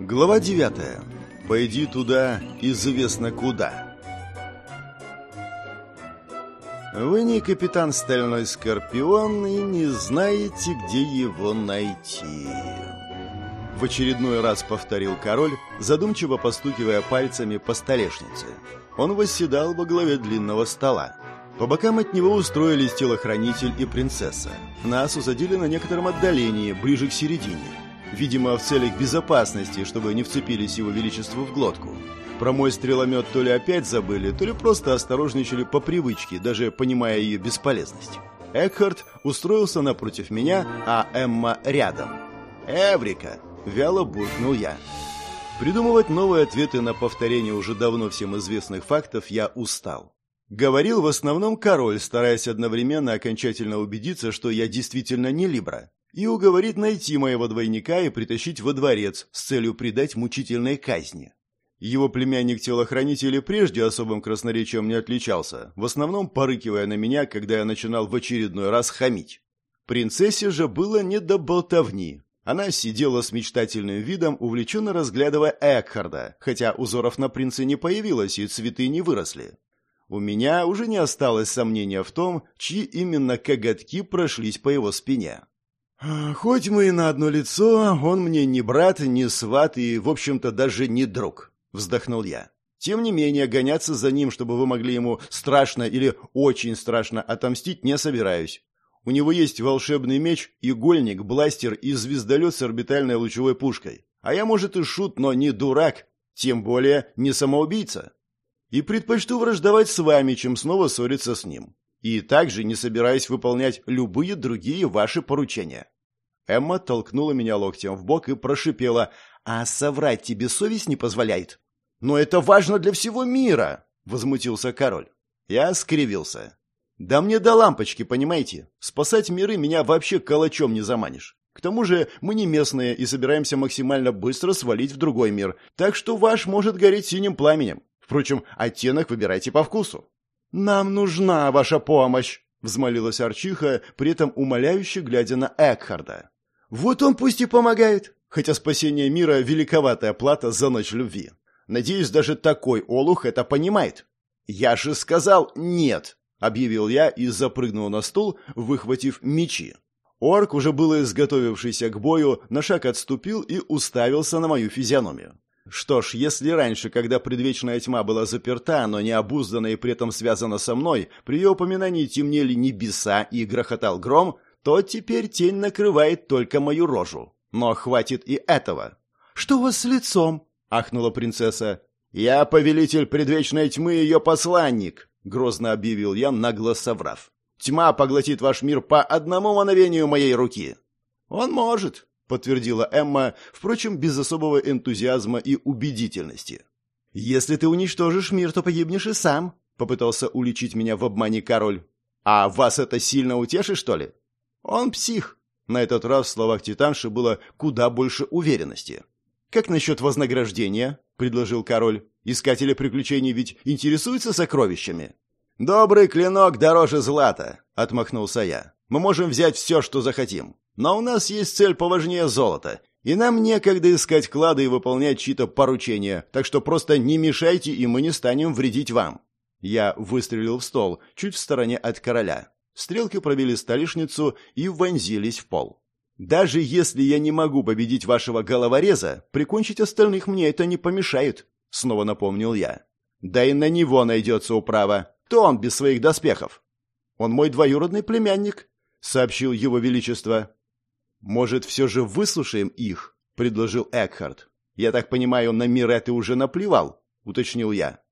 Глава 9. Пойди туда, известно куда. Вы не капитан Стальной Скорпион и не знаете, где его найти. В очередной раз повторил король, задумчиво постукивая пальцами по столешнице. Он восседал во главе длинного стола. По бокам от него устроились телохранитель и принцесса. Нас усадили на некотором отдалении, ближе к середине. Видимо, в целях безопасности, чтобы не вцепились его величеству в глотку. Про мой стреломет то ли опять забыли, то ли просто осторожничали по привычке, даже понимая ее бесполезность. Экхард устроился напротив меня, а Эмма рядом. «Эврика!» — вяло буркнул я. Придумывать новые ответы на повторение уже давно всем известных фактов я устал. Говорил в основном король, стараясь одновременно окончательно убедиться, что я действительно не Либра, и уговорит найти моего двойника и притащить во дворец с целью предать мучительной казни. Его племянник-телохранитель прежде особым красноречием не отличался, в основном порыкивая на меня, когда я начинал в очередной раз хамить. Принцессе же было не до болтовни. Она сидела с мечтательным видом, увлеченно разглядывая Экхарда, хотя узоров на принце не появилось и цветы не выросли. У меня уже не осталось сомнения в том, чьи именно коготки прошлись по его спине. «Хоть мы и на одно лицо, он мне не брат, не сват и, в общем-то, даже не друг», — вздохнул я. «Тем не менее, гоняться за ним, чтобы вы могли ему страшно или очень страшно отомстить, не собираюсь. У него есть волшебный меч, игольник, бластер и звездолет с орбитальной лучевой пушкой. А я, может, и шут, но не дурак, тем более не самоубийца. И предпочту враждовать с вами, чем снова ссориться с ним. И также не собираюсь выполнять любые другие ваши поручения. Эмма толкнула меня локтем в бок и прошипела, «А соврать тебе совесть не позволяет?» «Но это важно для всего мира!» — возмутился король. Я скривился. «Да мне до лампочки, понимаете? Спасать миры меня вообще калачом не заманишь. К тому же мы не местные и собираемся максимально быстро свалить в другой мир, так что ваш может гореть синим пламенем. Впрочем, оттенок выбирайте по вкусу». «Нам нужна ваша помощь!» — взмолилась Арчиха, при этом умоляюще глядя на Экхарда. Вот он пусть и помогает, хотя спасение мира – великоватая плата за ночь любви. Надеюсь, даже такой олух это понимает. «Я же сказал нет!» – объявил я и запрыгнул на стул, выхватив мечи. Орк, уже было изготовившийся к бою, на шаг отступил и уставился на мою физиономию. Что ж, если раньше, когда предвечная тьма была заперта, но не обуздана и при этом связана со мной, при ее упоминании темнели небеса и грохотал гром, то теперь тень накрывает только мою рожу. Но хватит и этого. «Что у вас с лицом?» — ахнула принцесса. «Я повелитель предвечной тьмы и ее посланник», — грозно объявил я, нагло соврав. «Тьма поглотит ваш мир по одному мановению моей руки». «Он может», — подтвердила Эмма, впрочем, без особого энтузиазма и убедительности. «Если ты уничтожишь мир, то погибнешь и сам», — попытался уличить меня в обмане король. «А вас это сильно утешит, что ли?» «Он псих!» На этот раз в словах Титанши было куда больше уверенности. «Как насчет вознаграждения?» — предложил король. «Искатели приключений ведь интересуются сокровищами». «Добрый клинок дороже злата», — отмахнулся я. «Мы можем взять все, что захотим. Но у нас есть цель поважнее золота, и нам некогда искать клады и выполнять чьи-то поручения, так что просто не мешайте, и мы не станем вредить вам». Я выстрелил в стол, чуть в стороне от короля. Стрелки пробили столешницу и вонзились в пол. «Даже если я не могу победить вашего головореза, прикончить остальных мне это не помешает», — снова напомнил я. «Да и на него найдется управа. То он без своих доспехов». «Он мой двоюродный племянник», — сообщил его величество. «Может, все же выслушаем их?» — предложил Экхард. «Я так понимаю, на мир ты уже наплевал», — уточнил я.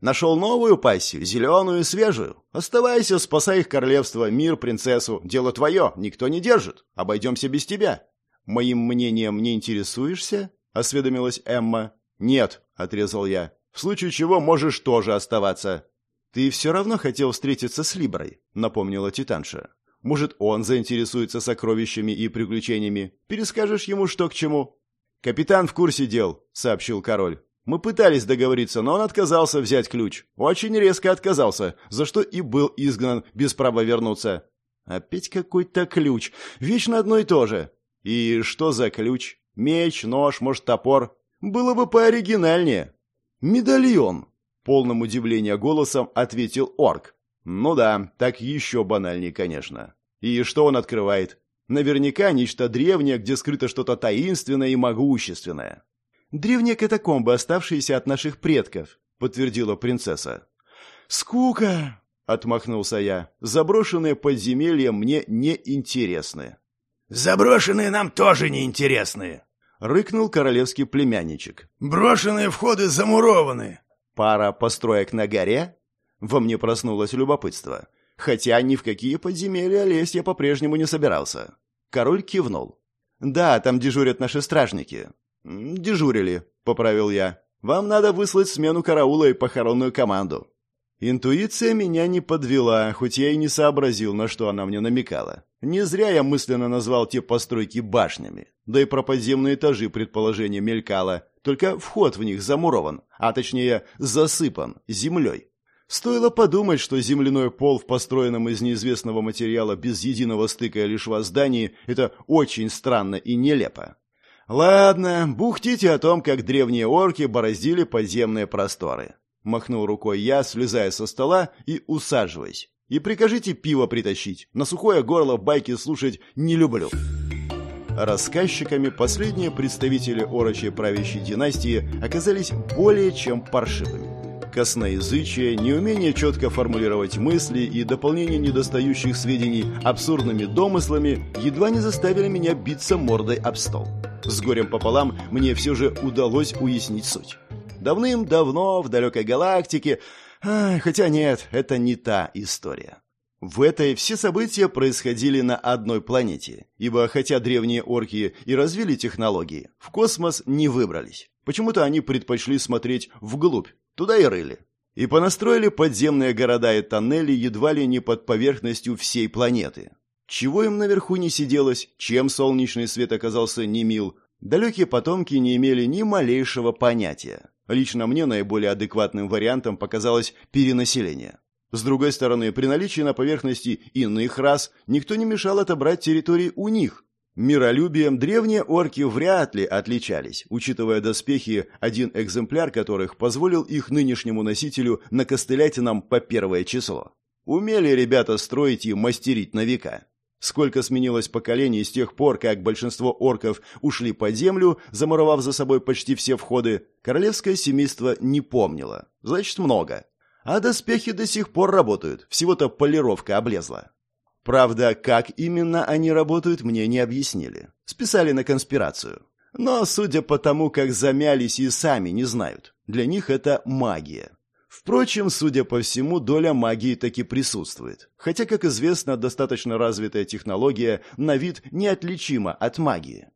Нашел новую пассию, зеленую и свежую. Оставайся, спасай их королевство, мир, принцессу. Дело твое, никто не держит. Обойдемся без тебя. Моим мнением не интересуешься? Осведомилась Эмма. Нет, отрезал я. В случае чего можешь тоже оставаться. Ты все равно хотел встретиться с Либрой, напомнила Титанша. Может, он заинтересуется сокровищами и приключениями. Перескажешь ему, что к чему. Капитан в курсе дел, сообщил король. Мы пытались договориться, но он отказался взять ключ. Очень резко отказался, за что и был изгнан без права вернуться. Опять какой-то ключ. Вечно одно и то же. И что за ключ? Меч, нож, может, топор? Было бы пооригинальнее. Медальон, полным удивления голосом ответил орк. Ну да, так еще банальнее, конечно. И что он открывает? Наверняка нечто древнее, где скрыто что-то таинственное и могущественное. Древние катакомбы, оставшиеся от наших предков, подтвердила принцесса. Скука, отмахнулся я. Заброшенные подземелья мне не интересны. Заброшенные нам тоже не интересны, рыкнул королевский племянничек. Брошенные входы замурованы. Пара построек на горе? Во мне проснулось любопытство. Хотя ни в какие подземелья лезть я по-прежнему не собирался. Король кивнул. «Да, там дежурят наши стражники». «Дежурили», — поправил я. «Вам надо выслать смену караула и похоронную команду». Интуиция меня не подвела, хоть я и не сообразил, на что она мне намекала. Не зря я мысленно назвал те постройки башнями. Да и про подземные этажи предположение мелькало, только вход в них замурован, а точнее засыпан землей. Стоило подумать, что земляной пол в построенном из неизвестного материала без единого стыка лишь здании – это очень странно и нелепо. Ладно, бухтите о том, как древние орки бороздили подземные просторы. Махнул рукой я, слезая со стола и усаживаясь. И прикажите пиво притащить. На сухое горло байки слушать не люблю. Рассказчиками последние представители орочей правящей династии оказались более чем паршивыми. Косноязычие, неумение четко формулировать мысли и дополнение недостающих сведений абсурдными домыслами едва не заставили меня биться мордой об стол. С горем пополам мне все же удалось уяснить суть. Давным-давно в далекой галактике... Хотя нет, это не та история. В этой все события происходили на одной планете, ибо хотя древние орки и развили технологии, в космос не выбрались. Почему-то они предпочли смотреть вглубь, туда и рыли. И понастроили подземные города и тоннели едва ли не под поверхностью всей планеты. Чего им наверху не сиделось, чем солнечный свет оказался не мил, далекие потомки не имели ни малейшего понятия. Лично мне наиболее адекватным вариантом показалось перенаселение. С другой стороны, при наличии на поверхности иных рас никто не мешал отобрать территории у них. Миролюбием древние орки вряд ли отличались, учитывая доспехи, один экземпляр которых позволил их нынешнему носителю накостылять нам по первое число. Умели ребята строить и мастерить на века. Сколько сменилось поколений с тех пор, как большинство орков ушли под землю, замуровав за собой почти все входы, королевское семейство не помнило. Значит, много. А доспехи до сих пор работают, всего-то полировка облезла. Правда, как именно они работают, мне не объяснили. Списали на конспирацию. Но, судя по тому, как замялись и сами не знают, для них это магия. Впрочем, судя по всему, доля магии таки присутствует. Хотя, как известно, достаточно развитая технология на вид неотличима от магии.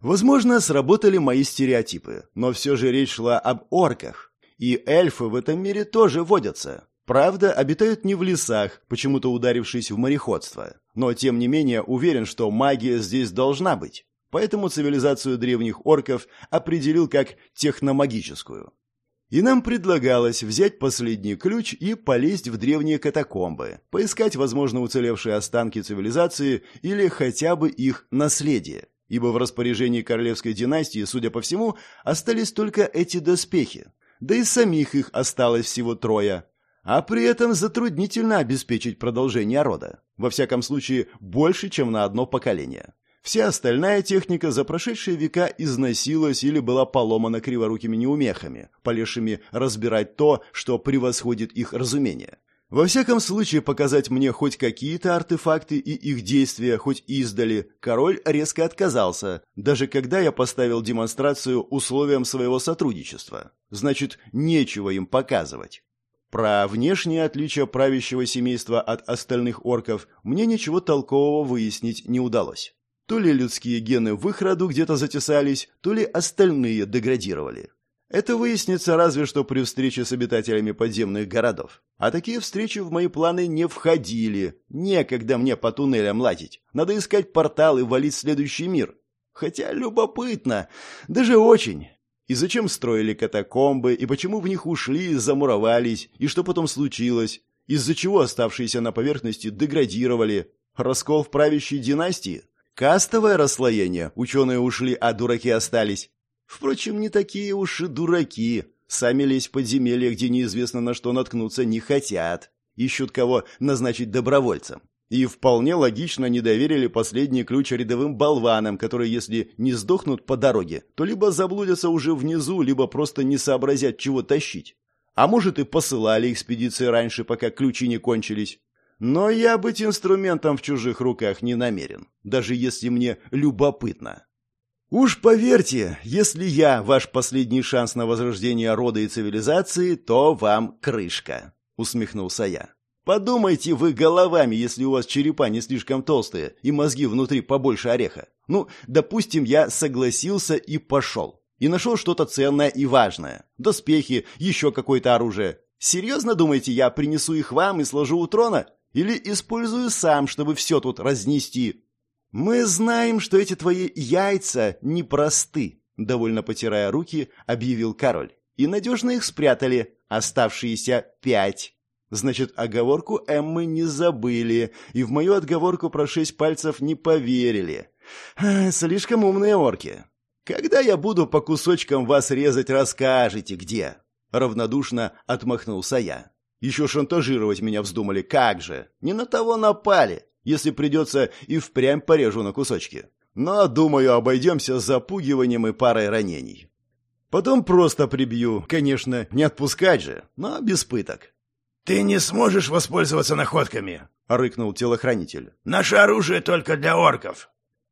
Возможно, сработали мои стереотипы, но все же речь шла об орках. И эльфы в этом мире тоже водятся. Правда, обитают не в лесах, почему-то ударившись в мореходство. Но, тем не менее, уверен, что магия здесь должна быть. Поэтому цивилизацию древних орков определил как техномагическую. И нам предлагалось взять последний ключ и полезть в древние катакомбы, поискать, возможно, уцелевшие останки цивилизации или хотя бы их наследие. Ибо в распоряжении королевской династии, судя по всему, остались только эти доспехи. Да и самих их осталось всего трое. А при этом затруднительно обеспечить продолжение рода. Во всяком случае, больше, чем на одно поколение. Вся остальная техника за прошедшие века износилась или была поломана криворукими неумехами, полезшими разбирать то, что превосходит их разумение. Во всяком случае, показать мне хоть какие-то артефакты и их действия, хоть издали, король резко отказался, даже когда я поставил демонстрацию условиям своего сотрудничества. Значит, нечего им показывать. Про внешние отличия правящего семейства от остальных орков мне ничего толкового выяснить не удалось. То ли людские гены в их роду где-то затесались, то ли остальные деградировали. Это выяснится разве что при встрече с обитателями подземных городов. А такие встречи в мои планы не входили. Некогда мне по туннелям лазить. Надо искать портал и валить следующий мир. Хотя любопытно. Даже очень. И зачем строили катакомбы, и почему в них ушли, замуровались, и что потом случилось? Из-за чего оставшиеся на поверхности деградировали? Раскол в правящей династии? Кастовое расслоение, ученые ушли, а дураки остались. Впрочем, не такие уж и дураки. Сами лезть в подземелье, где неизвестно на что наткнуться, не хотят. Ищут кого назначить добровольцем. И вполне логично не доверили последний ключ рядовым болванам, которые, если не сдохнут по дороге, то либо заблудятся уже внизу, либо просто не сообразят, чего тащить. А может и посылали экспедиции раньше, пока ключи не кончились. Но я быть инструментом в чужих руках не намерен, даже если мне любопытно. Уж поверьте, если я ваш последний шанс на возрождение рода и цивилизации, то вам крышка, усмехнулся я. Подумайте вы головами, если у вас черепа не слишком толстые и мозги внутри побольше ореха. Ну, допустим, я согласился и пошел. И нашел что-то ценное и важное. Доспехи, еще какое-то оружие. Серьезно думаете, я принесу их вам и сложу у трона? Или использую сам, чтобы все тут разнести? Мы знаем, что эти твои яйца непросты, довольно потирая руки, объявил король. И надежно их спрятали, оставшиеся пять. Значит, оговорку Эммы не забыли, и в мою отговорку про шесть пальцев не поверили. Слишком умные орки. Когда я буду по кусочкам вас резать, расскажете, где. Равнодушно отмахнулся я. Еще шантажировать меня вздумали, как же? Не на того напали. Если придется, и впрямь порежу на кусочки. Но, думаю, обойдемся запугиванием и парой ранений. Потом просто прибью. Конечно, не отпускать же, но без пыток. «Ты не сможешь воспользоваться находками», — рыкнул телохранитель. «Наше оружие только для орков».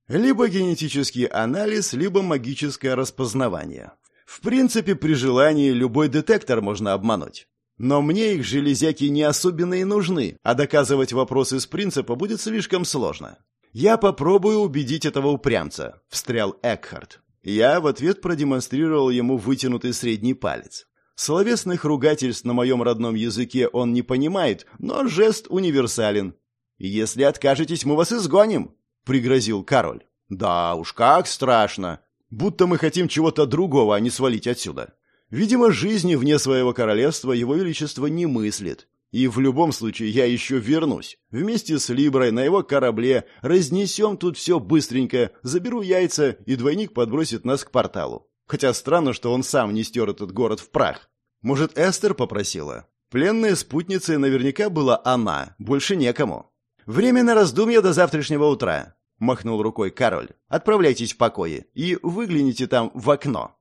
Либо генетический анализ, либо магическое распознавание. В принципе, при желании любой детектор можно обмануть. Но мне их железяки не особенно и нужны, а доказывать вопросы с принципа будет слишком сложно. Я попробую убедить этого упрямца, встрял Экхард. Я в ответ продемонстрировал ему вытянутый средний палец. Словесных ругательств на моем родном языке он не понимает, но жест универсален. «Если откажетесь, мы вас изгоним», — пригрозил король. «Да уж, как страшно! Будто мы хотим чего-то другого, а не свалить отсюда. Видимо, жизни вне своего королевства его величество не мыслит. И в любом случае я еще вернусь. Вместе с Либрой на его корабле разнесем тут все быстренько, заберу яйца, и двойник подбросит нас к порталу. Хотя странно, что он сам не стер этот город в прах. Может, Эстер попросила? Пленной спутницей наверняка была она, больше некому. «Время на раздумье до завтрашнего утра», — махнул рукой король. «Отправляйтесь в покое и выгляните там в окно».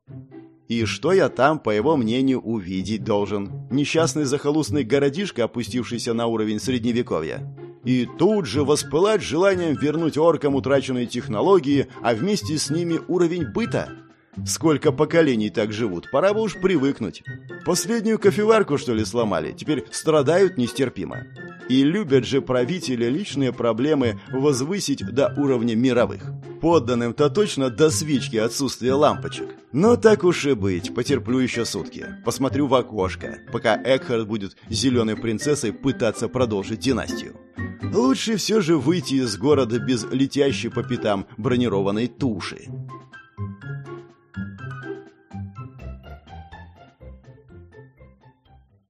И что я там, по его мнению, увидеть должен? Несчастный захолустный городишко, опустившийся на уровень средневековья. И тут же воспылать желанием вернуть оркам утраченные технологии, а вместе с ними уровень быта? Сколько поколений так живут, пора бы уж привыкнуть. Последнюю кофеварку, что ли, сломали, теперь страдают нестерпимо. И любят же правители личные проблемы возвысить до уровня мировых. Подданным-то точно до свечки отсутствия лампочек. Но так уж и быть, потерплю еще сутки. Посмотрю в окошко, пока Экхард будет зеленой принцессой пытаться продолжить династию. Лучше все же выйти из города без летящей по пятам бронированной туши.